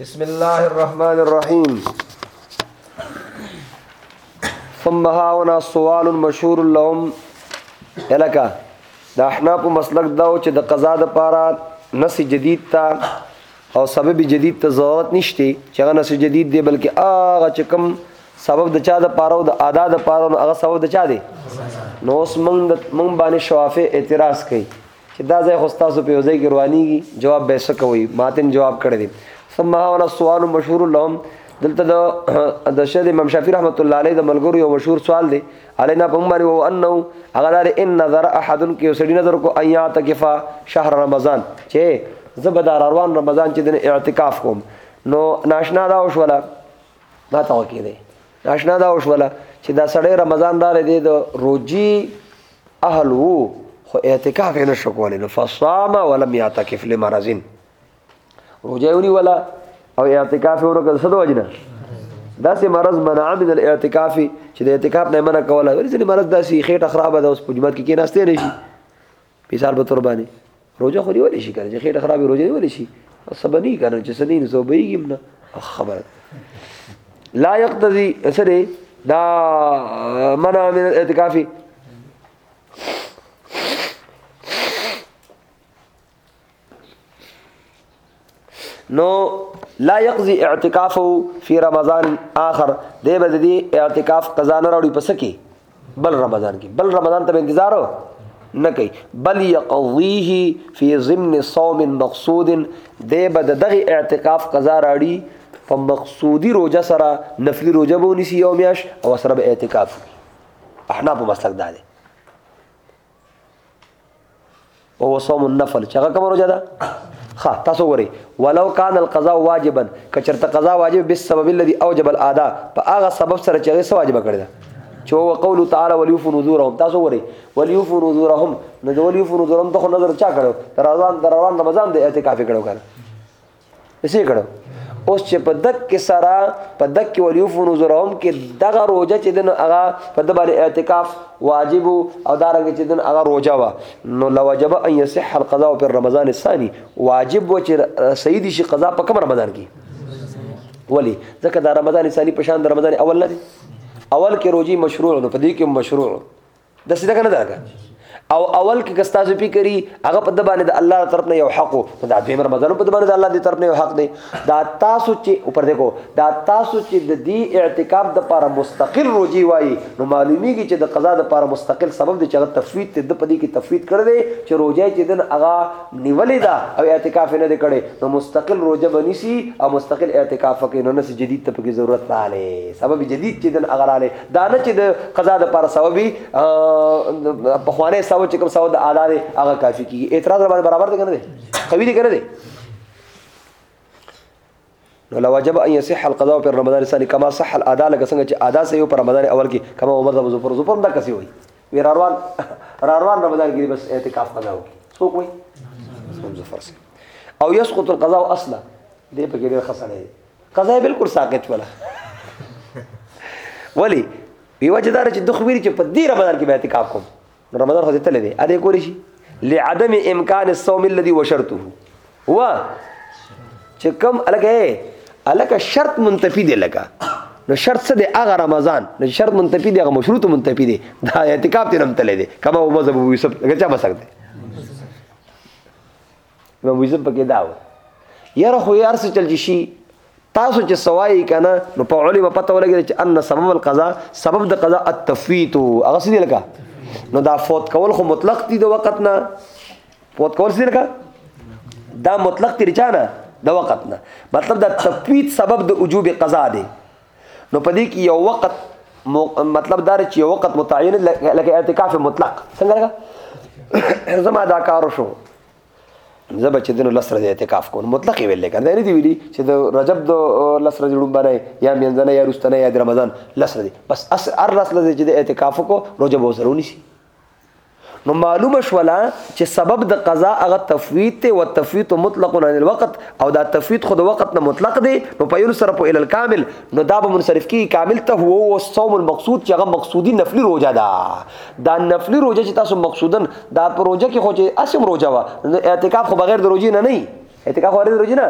بسم الله الرحمن الرحيم ثم هاونا سوال مشهور لهم الکا د احناف مسلک دا و چې د قضا د پاره نس جدید تا او سبب جدید ته ضرورت نشته چې هغه نس جدید دی بلکې هغه چې کوم سبب د چا د پاره او د ادا د پاره هغه سبب د چا دی نو اوس موږ موږ باندې شوافه اعتراض کوي چې دا ځای خو تاسو په ځای کې روانيږي جواب به څه کوي ماتن جواب کړی دی ثم هاولا سوال مشهور لهم دلته د د شهید امام شافعي رحمت الله علیه د ملګرو یو مشهور سوال دی علینا په عمر او انه هغه دار ان نظر احد کې وسړي نظر کو ایات کفا شهر رمضان چې زبدار روان رمضان چې د اعتکاف کوم نو ناشنا دا وشوله ما ته وکیده ناشنا دا وشوله چې دا سړی رمضان دار دی د روجي اهل وو خو اعتکاف یې نشو کولی نو فصام ولم یعتکف لمرض روجه یې ونیوله او اعتکاف یې ونکړ څه د وجې نه داسې مرض منع من الاعتکاف چې د اعتکاف نه منع کوله ولې ځینې مرض داسې خېټه خرابه ده اوس په جومات کې کېناستی نه شي پیسار به تور باندې روزه خو نیول شي کنه چې خېټه خرابې روزه نیول شي سبا نه کنه چې سنې نه زوبېږم نه خبره لا یقتضي سره دا منع من الاعتکاف نو لا يقضي اعتکافه فی رمضان آخر دی به دی اعتکاف قضا نه راوړي پس کې بل رمضان کې بل رمضان ته انتظار نه کوي بل يقضيه فی ضمن صوم مقصود دی به دغه اعتکاف قضا راړي په مقصودی روزه سره نفلی روزه به ونیسي یو میاش او سره به اعتکاف احناف مسلک دا دی او صوم النفل چې هغه کوم روزه ده ها تاسو ګورئ ولو کان القضاء واجبا کچرته قضا واجب به سبب الذي اوجب الادا په هغه سبب سره چې هغه واجب کړی ده چې هو قول تعالی وليوفوا نذورهم تاسو ګورئ وليوفوا نذورهم نو وليوفوا نذورهم ته نظر چا کړو رمضان رمضان رمضان د اعتکاف کړو کنه څه کړو اوس چې په دک کې سره په دک کې ولیوفو نظرهم کې دغه روزه چې دنو هغه په د باندې اعتکاف واجب او دا رنګ چې دنو هغه روزه وا نو لوجب ان يصح القضاء في رمضان الثاني واجب و چې سيدي شي قضا په کوم رمضان کې ولی ځکه دا رمضان الثاني په شان د رمضان اول نه دی اول کې روزي مشروع نو په دې کې مشروع د سیده کنه دا او اول کې کستاسو فکرې هغه په د باندې د الله طرف نه یو حق او دا دویم رمضان په د باندې د الله دی طرف نه یو حق دی دا تاسو چې پر دې کو دا تاسو چې د دې اعتکاف د لپاره مستقل روزي وایي نو معلومیږي چې د قضا د لپاره مستقل سبب دی چې هغه تفوید ته د پدې کې تفوید کړی دی چې روزه چې دن هغه نیولې ده او اعتکاف نه دی کړی نو مستقل روزه بنسي او مستقل اعتکاف کې نو نس جدید ته پکې ضرورت نه لري سبب جدید چې دن هغه دا نه چې د قضا د پر سبب وي په خوانه سبب چې کوم سبب د اعلی دی هغه کافی کیږي اعتراض باندې برابر دی کنه دی قوی دی کنه دی نو لو وجب ان يصح القضاء في رمضان الثاني كما صح الادا لکه څنګه چې ادا سيو پر رمضان اول کې کما عمر د زفر زفر دا کسي وي وی راروان راروان رمضان کې بس اعتکاف قضا وکي څوک وي زفر سي او يسقط القضاء اصلا دې په کې ډېر خسنه قضا بالکل ساقط ولا ولی یو جدار چې دوه ویری چې په دې رمضان کې به اعتکاف کوم رمضان خو دې تللی دی ا دې کولی شي لعدم امکان الصوم الذي وشرطه و چې کم الګه الګه شرط منتفی دی لګه نو شرط څه دی هغه رمضان نو شرط منتفی دی هغه مشروط منتفی دی دا اعتکاف ته نم تللی دی کما هو مذهب یوسف هغه چا بسک دی نو ویزه پکې دا و یاره خو یار څه چل چې شي تاسو چې سوای کنه نو په علم پته ولګی چې ان سبب القضاء سبب د قضاء التفویت هغه څه دی لکه نو دا فوت کول خو مطلق دی د وخت نه فوت کول څه لکه دا مطلق دی چانه د وخت نه مطلب دا تفویت سبب د وجوب قضاء دی نو په دې کې یو وخت مطلب دا چې یو وخت متعین لکه اعتکاف مطلق څنګه زما دا کار شو زه به چې دنو لس ورځې اعتکاف کوم مطلق ویل لکه دا نه دی ویلي چې د رجب د لس ورځې ړومبنه یا مینځنه یا روستنه یا د رمضان لس ورځې بس هر لس ورځې چې د اعتکاف کو رجب وسره ونیسي نو معلومه شوله چې سبب د قضا هغه تفویت ته او تفویت مطلق عن الوقت او دا تفویت خو د وخت نه مطلق دی نو په یو سره په ال الکامل نو دا به منصرف کی کامل ته هو او صوم المقصود چې هغه مقصودی نفلی روزه ده دا نفلی روزه چې تاسو مقصودن دا پروژه کې خو چې اسم روزه وا نو اعتکاف خو بغیر د روزې نه نه اعتکاف ورځ روزي نه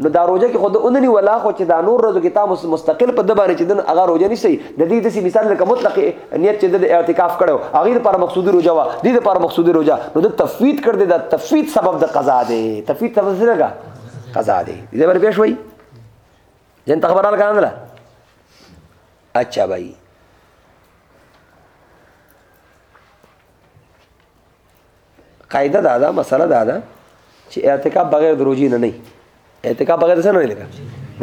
نو دا روزه کې خود اونني ولا خو چې دا نور روزو کې تاسو مستقل په د باندې چې دن هغه روزه نشي د دې د مثال لکه مطلق نیت چې د اعتکاف کړو هغه لپاره مقصودی روزه وا دې لپاره مقصودی روزه نو د تفوید کړ دې دا تفوید سبب د قضا دی تفوید سبب څه لګا قضا دی دې باندې پېښ وای جن تخبرال کړه نه اچھا بھائی قاعده دا ده مسله دا ده چې اعتکاف بغیر د روزي نه نه اعتکاف بغیر څه نه لګا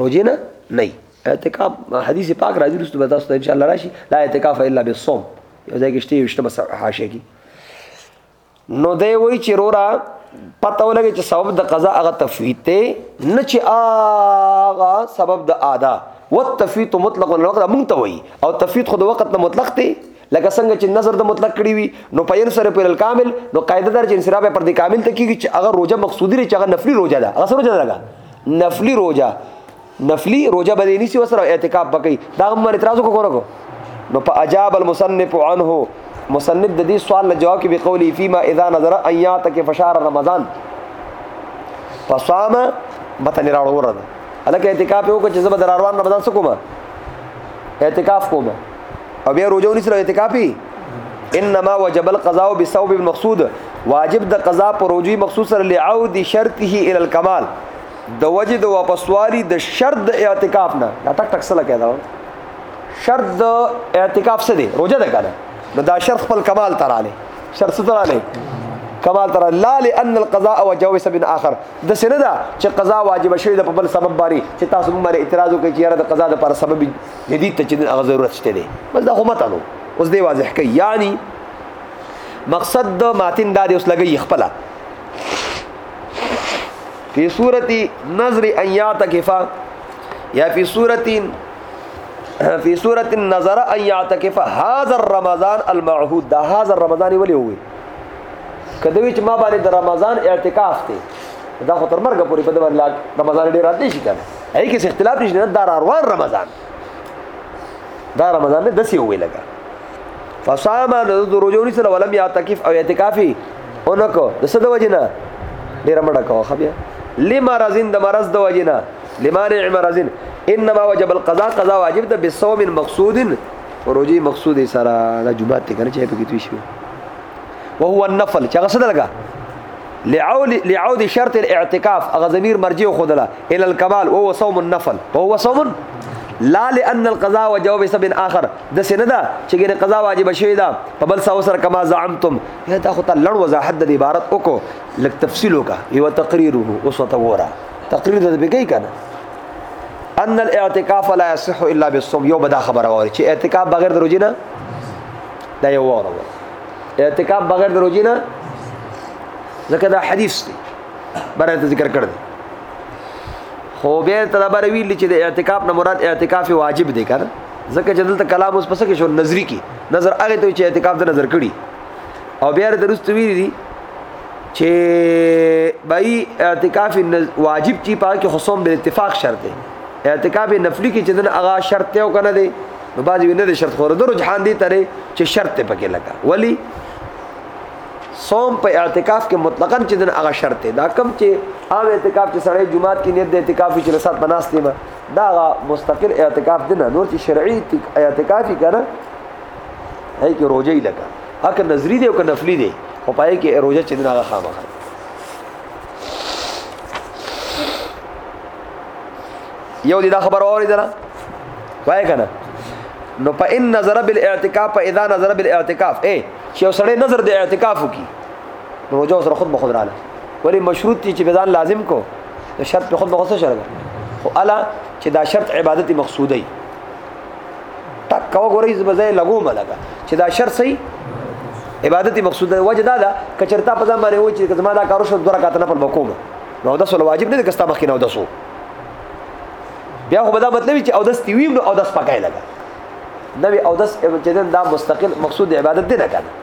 روزي نه نه اعتکاف حدیث پاک راځي رسول الله صلی ان شاء الله راشي لا اعتکاف الا بالصوم یو ځای کې شته یو شته حاشیه کې نو دی وای چې رورا پته ولګي چې سبب د قضا هغه تفویت ته نه چې هغه سبب د ادا والتفویت مطلق الوقت مونږ ته وای او تفویت خود وخت نه مطلق ته لکه څنګه چې نظر د مطلق کړی وي نو پاین سره پر الکامل نو قاعده در چې انصراف پر د کامل ته کیږي چې هغه روزه مقصودی لري چې هغه نفلی روزه ده هغه روزه ده نفلی روزه نفلی روزه به نه سی وسره اعتکاف بکی دا هم اعتراض وکړو نو په اجاب المصنف عنه مصنف د دې سوال له جواب کې به قولی فيما اذا نظر ايات کې فشار رمضان فصام متن راوړو ورته الکه اعتکاف یو کې چې زما د روان رمضان سکوما اعتکاف کومه او بیا روزه ونیسل اعتکافي انما وجب القضاء بثوب المقصود واجب د قضا پر روزي مقصود سره لعود شرطه الى الكمال د وجه د واپسوالي د شرط د اعتکاف نه دا ټک ټک سره کېدا شرط د اعتکاف څه دی روزه ده کنه نو دا شرط خپل کمال تراله شرط څه تراله کمال تر لا لان القضاء وجب سبب اخر د سره دا چې قضا واجب شوی د په بل سبب باندې چې تاسو موږ باندې اعتراض وکړي چې یاره د قضا د پر سبب جدید ته چې هغه ضرورت شته دی بس دا خو متنو اوس دی واضح کوي یعنی مقصد د ماتن دا دی اوس لګي خپل فی صورت نظر ایات کفا یا فی صورت فی صورت النظر ایات کفا هاذا الرمضان المعهود دا هاذا الرمضان ولی وي کدی چې ما باندې د رمضان اعتکاف ته دا خو تر مرګ پورې په دغه رمضان ډیر راځي شي کنه هي کې اختلاف نشته نه دار روان رمضان دا رمضان نه دسی وې لګا فصام د روزونی سره ولم یعتکف او اعتکافي اونکو د څه د وجنه ډیر مړه کو خبیا لما رزین د مرز د وجنه لما نعم رزین انما وجب القضاء قضا واجب ده بصوم مقصود روزي مقصود سره د جمعه ته کنه چې په کې توي شي وهو النفل چې هغه څه دلګه لعول لعود شرط الاعتکاف هغه ضمیر مرجع خودله ال الكمال وهو صوم النفل وهو صوم لا لان القضاء وجواب سب اخر د سینه دا چې ګنه قضا واجب شوی دا په بل ساو سره کما زعمتم یا دا خو ته لړ وضاحت د عبارت وکړو لک تفصیل وکا یو تقریره اوس وته وره تقریر د بګی کنه ان الاعتکاف لا يصح الا بالصوم یو بدا خبره وره چې اعتکاف بغیر د روزې نه دا یو وره اعتکاف بغیر د روزي نه ځکه دا حدیث دی برای ته ذکر کړ دی خو به تدبر ویل چې د اعتکاف نه مراد اعتکاف واجب دی کار ځکه چې دلته کلام اوس پسکه شو نظری کی نظر هغه ته چې اعتکاف د نظر کړي او بیا درست ویل دي چې بای اعتکاف واجب چې پاکه خصوم د اتفاق شرط دی اعتکاف نفلی کې چې دن هغه شرط ته کنه دی نو باز وی نه د شرط خور د رجحان دی ترې چې شرط ته پکې لګا ولی صوم په اعتکاف کې مطلقاً چې دن هغه شرط دی دا کم چې عام اعتکاف چې سړی جمعات کې نیت د اعتکاف چې لسات بناستې ما دا هغه مستقل اعتکاف دی نه نور چې شرعي اعتکافي کنه هي کې روزه یې لګا هک نظری دی او که نفلی دی خو پای کې روزه چې دغه خامخا یو دې دا خبر اوري دره وای کنه نو په ان نظر بالاعتکاف په اذا نظر بالاعتکاف اے چې وسړی نظر د اعتکاف وکي روزه سره خود بخود رااله ولی مشروط چې بزان لازم کو نو شرط په خود بخود شرط خو الا چې دا شرط عبادت مقصوده ای تک کو غوري زبزه لګو ملګه چې دا شرط صحیح عبادت مقصوده وجه دا ده کچرتا په ځم باندې و چې زما دا کارو شو دوه رکعات نه پر وکوم نو دا سول واجب نه ده کستا مخکې نو دسو بیا خو به دا مطلب چې او دس دی ویم نو او دس پکای لګا نوې او دس چې دا مستقل مقصود عبادت دی نه کنه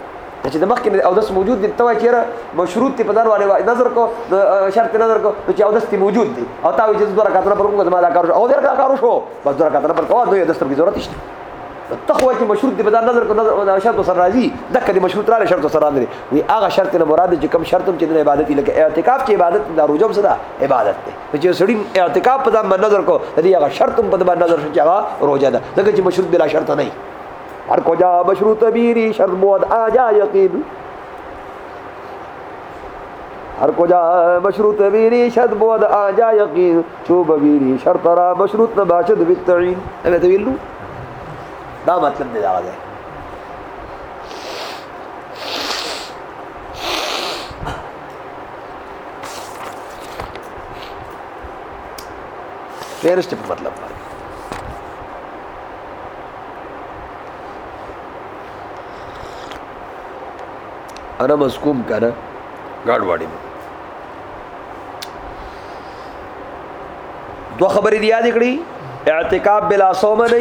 چې د مخکې او دس موجود دی توای چیرې مشروط ته پدار والے نظر کو شرط نظر کو چې او دس موجود دی او تا وی چې دوه رکعات پر کوم زما دا کار او دا کار شو بس دوه رکعات پر کوه دوی دس پر ضرورت نشته تخوا چې مشروط دی پدار نظر کو نظر شرط سره راځي دا کدي مشروط را شرط سره راځي وی هغه شرط نه مراد چې کم شرط چې د عبادت لکه اعتکاف چې عبادت دا روزم سره عبادت دی چې سړی اعتکاف په ځان باندې نظر کو دې هغه شرط هم په ځان نظر شي چې هغه روزه ده ځکه چې مشروط بلا شرط نه هر کجا مشروط بیری شرط بود آجا یقین هر کجا مشروط بیری شرط بود آجا یقین چوب بیری شرط را مشروط نباشد بالتعین اگر تویلو دا مطلب دی دا ده فیرست په مطلب باندې انا مسکوم کنه ګاډ واړی دو خبرې دی یاد کړی اعتکاف بلا صوم نه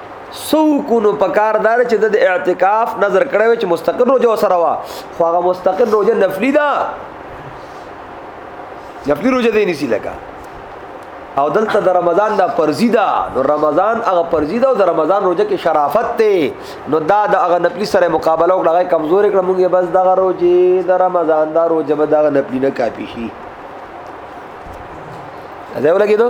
سو کو نو پکار دار چې د اعتکاف نظر کړو چې مستقر روزه سره وا خو هغه مستقر روزه نفلی ده نفلی روزه دی نسی لگا او دلته د رمضان دا فرضی ده نو رمضان هغه فرضی ده او د رمضان روزه کې شرافت ته نو دا د هغه نپلی سره مقابله او هغه کمزور کړه مونږه بس دغه روزه د رمضان دا روزه به دغه نپلی نه کافی شي دا ولګیدو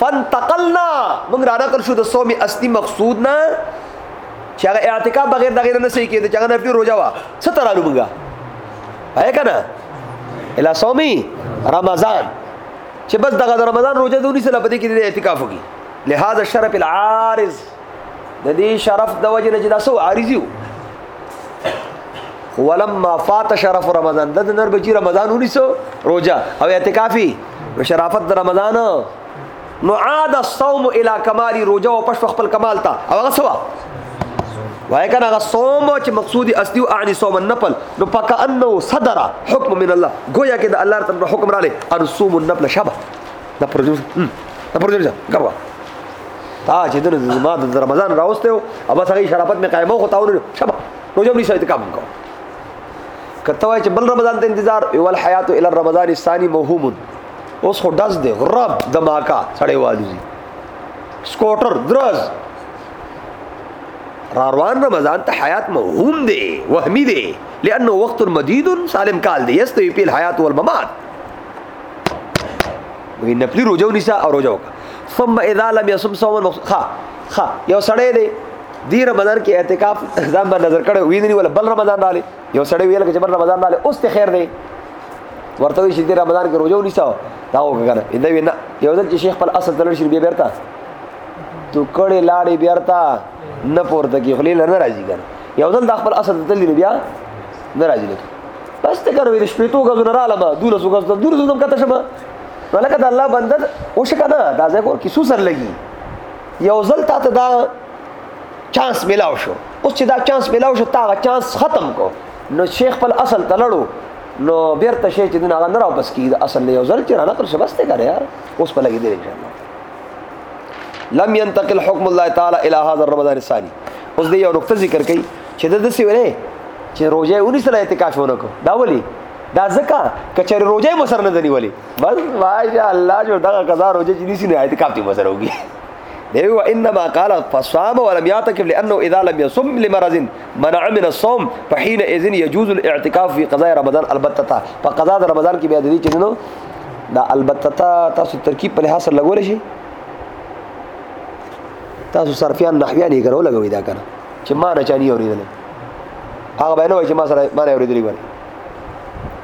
فانتقلنا موږ را نقل شو د صوم اصلي مقصود نه چې هغه اعتکاف بغیر د غیر نه صحیح کېده چې هغه نفلي روزه وا څه ترالو موږ پای کنه الا صومي رمضان چې بس دغه رمضان روزه دونی سره پدې کې د اعتکاف وکي لہذا شرف العارض د دې شرف د وجه نه چې دا سو عارضي ولما فات شرف رمضان د نر بچی رمضان ونیسو روزه او اعتکافي شرافت د رمضان نو عاد الصوم الى کمال روزه او پښ خپل کمال ته او هغه سوا وای کنه هغه صوم چې مقصود اصلي او اعلی صوم النفل نو پک انه صدر حکم من الله گویا کې د الله تعالی حکم را لې ان صوم النفل شبه دا پروډوسر دا پروډوسر ګوا تا چې د زما د رمضان راوسته او بس هغه شرافت مې قائمو خو تاونه شبا نو جوړ نشي ته کام کو کته وای چې بل رمضان ته انتظار یو الحیات ال رمضان الثانی موهوم اوس خو دز دی غرب دماکا سړی والي سکوټر درز را روان رمضان ته حیات موهوم دی وهمی دی لانه وقت مدید سالم کال دی یستوی په الحیات والممات وی نفلی روزه ونیسه او روزه وکړه ثم اذا لم يصم صوما خا خا یو سړی دی دی رمضان کې اعتکاف ځان باندې نظر کړو ویني ولا بل رمضان رااله یو سړی ویل چې بل رمضان رااله اوس ته خیر دی ورته وی چې دی رمضان کې روزه ونیسه دا وکړه دا وینا یو ځل چې شیخ خپل اصل دلر شي بیا بیرته تو کړي لاړې بیرته نه پورته کې خلیل نه راځي ګر یو ځل د خپل اصل دلر بیا نه راځي بس ته کړو د شپې تو غزو نه رااله ما دوله سو غزو دوله زم کته شمه ولکه د الله بندر او شکه نه دا ځای کور کیسو سر لګي یو ځل تا ته دا چانس ملاو شو اوس چې دا چانس ملاو شو تا چانس ختم کو نو شیخ په اصل تلړو نو بیرته شي چې دغه نه راوبس کیږي اصل نه یو ځل چې رانه پر شبسته کړی یار اوس په لګي دی ان شاء الله لم ينتقل حكم الله تعالى الى هذا رمضان الثاني اوس دې یو نقطه ذکر کړي چې د دسي ویلې چې روزه ونی سره اعتکاف ونه کو دا ولي دا ځکه کچره روزه مو سره نه دني ولي بس ماشاء الله جو دغه قضا روزه چې نسی نه اعتکاف ته وسره وږي دی و انما قال فصام ولم يعتكف لانه اذا لم يصم لمرض منع من الصوم فحين اذن يجوز الاعتكاف في قضاء رمضان البتة فقضاء رمضان کې بیا د دې چینو دا البتة تاسو ترکیب په لحاظ سره لګول شي تاسو صرفیان نحویان یې کرو لګوي دا کنه چې ما نه چانی اوریدل هغه باندې وای چې ما سره ما نه اوریدل وای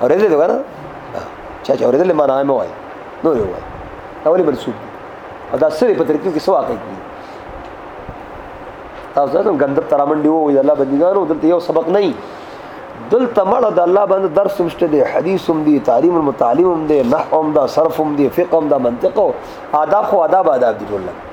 اوریدل دا کنه چا چې اوریدل ما نه وای نو یو وای دا ولې منسوب او دا سره په ترکیب کې سوا کوي تاسو دا غندب ترامن دی وای الله بندګانو دلته یو سبق نه دلته مړه د الله باندې درس هم شته دی حدیث هم دی تعلیم المتعلم هم دی نحو هم دا صرف هم دی فقه هم دا منطق او آداب خو آداب آداب دي ټول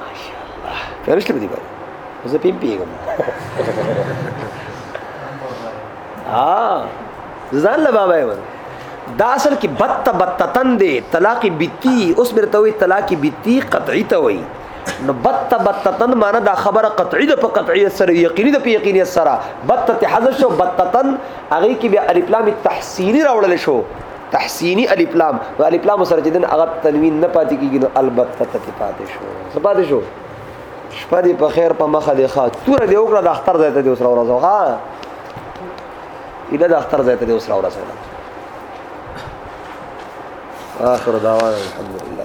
ماشاءالله رښتیا دی بابا زه پیم پیګم ها ځان له بابا یې دا اصل کې بت بت تندې طلاق بیتی اوس برته وي طلاق بیتی قطعی ته وي نو بت بت تن معنا دا خبره قطعی ده په قطعی سره یقیني ده په یقیني سره بت ته حذف شو بت تن هغه کې بیا الف لام تحسینی راوړل شو تحسینی الف لام نو الف لام سره چې دن هغه تنوین نه پاتې کیږي نو البته پکې پاتې شو څه پاتې شو شپه دې په خیر په مخه دې ښه تور دې وکړه د اختر ځای ته دې اوس راوړځو ها اله د اختر ځای ته دې اوس راوړځو اخر دعوانا الحمدلله